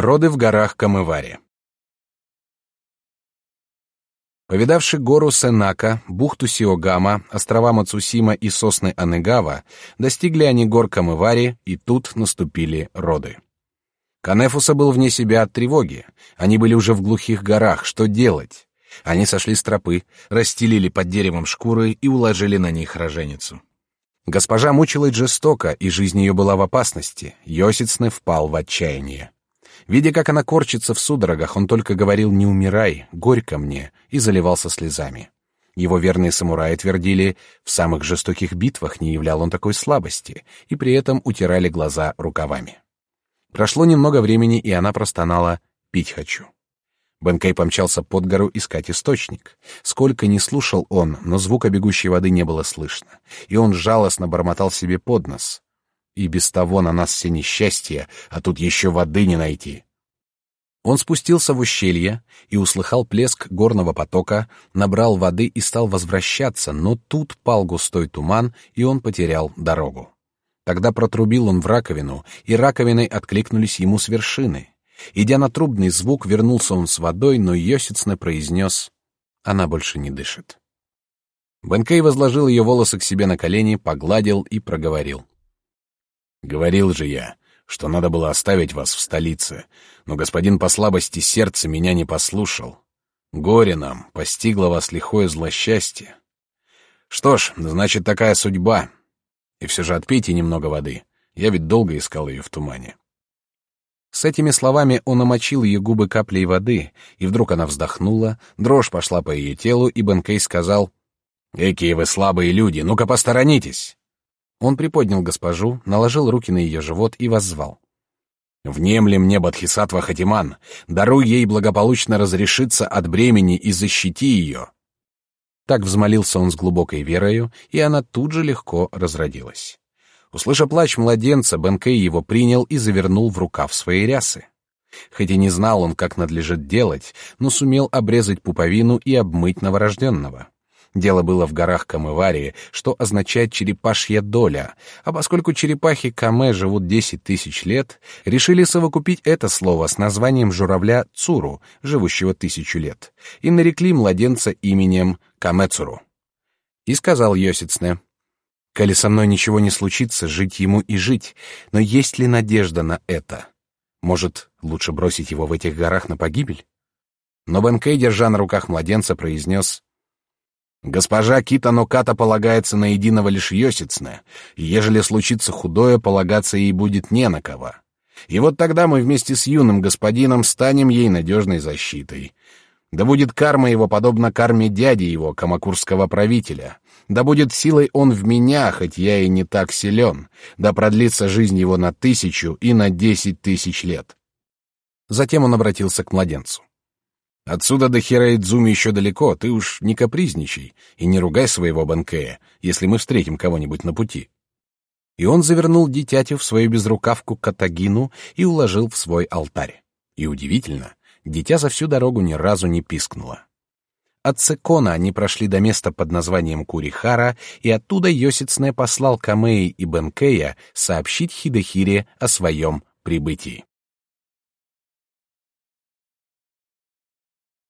Роды в горах Камывари. Повидавши гору Сенака, бухту Сиогама, острова Мацусима и сосны Анегава, достигли они гор Камывари, и тут наступили роды. Канефуса был вне себя от тревоги. Они были уже в глухих горах. Что делать? Они сошли с тропы, расстелили под деревом шкуры и уложили на них роженицу. Госпожа мучилась жестоко, и жизнь ее была в опасности. Йосицны впал в отчаяние. Видя, как она корчится в судорогах, он только говорил «не умирай, горько мне» и заливался слезами. Его верные самураи твердили, в самых жестоких битвах не являл он такой слабости, и при этом утирали глаза рукавами. Прошло немного времени, и она простонала «пить хочу». Бенкей помчался под гору искать источник. Сколько ни слушал он, но звука бегущей воды не было слышно, и он жалостно бормотал себе под нос. И без того на нас все несчастья, а тут еще воды не найти. Он спустился в ущелье и услыхал плеск горного потока, набрал воды и стал возвращаться, но тут пал густой туман, и он потерял дорогу. Тогда протрубил он в раковину, и раковиной откликнулись ему с вершины. Идя на трубный звук, вернулся он с водой, но Йосицне произнес «Она больше не дышит». Бенкей возложил ее волосы к себе на колени, погладил и проговорил. «Говорил же я, что надо было оставить вас в столице, но господин по слабости сердца меня не послушал. Горе нам, постигло вас лихое злосчастье. Что ж, значит, такая судьба. И все же отпейте немного воды. Я ведь долго искал ее в тумане. С этими словами он омочил ее губы каплей воды, и вдруг она вздохнула, дрожь пошла по ее телу, и Бенкей сказал, «Экие вы слабые люди, ну-ка посторонитесь!» Он приподнял госпожу, наложил руки на ее живот и воззвал. «Внемли мне, Бадхисатва Хатиман, даруй ей благополучно разрешиться от бремени и защити ее!» Так взмолился он с глубокой верою, и она тут же легко разродилась. Услышав плач младенца, Бенкей его принял и завернул в рукав своей рясы. Хоть и не знал он, как надлежит делать, но сумел обрезать пуповину и обмыть новорожденного. Дело было в горах Камыварии, что означает «черепашья доля», а поскольку черепахи Каме живут десять тысяч лет, решили совокупить это слово с названием журавля Цуру, живущего тысячу лет, и нарекли младенца именем Камецуру. И сказал Йосицне, «Коли со мной ничего не случится, жить ему и жить, но есть ли надежда на это? Может, лучше бросить его в этих горах на погибель?» Но Бенкей, держа на руках младенца, произнес Госпожа Кита Ноката полагается на единого лишь Йосицне, и ежели случится худое, полагаться ей будет не на кого. И вот тогда мы вместе с юным господином станем ей надежной защитой. Да будет карма его подобна карме дяди его, камакурского правителя. Да будет силой он в меня, хоть я и не так силен. Да продлится жизнь его на тысячу и на десять тысяч лет. Затем он обратился к младенцу. Отсюда до Хираидзуми еще далеко, ты уж не капризничай и не ругай своего Банкея, если мы встретим кого-нибудь на пути. И он завернул дитятю в свою безрукавку катагину и уложил в свой алтарь. И удивительно, дитя за всю дорогу ни разу не пискнуло. От Цекона они прошли до места под названием Курихара, и оттуда Йосицне послал Камеи и Бенкея сообщить Хидехире о своем прибытии.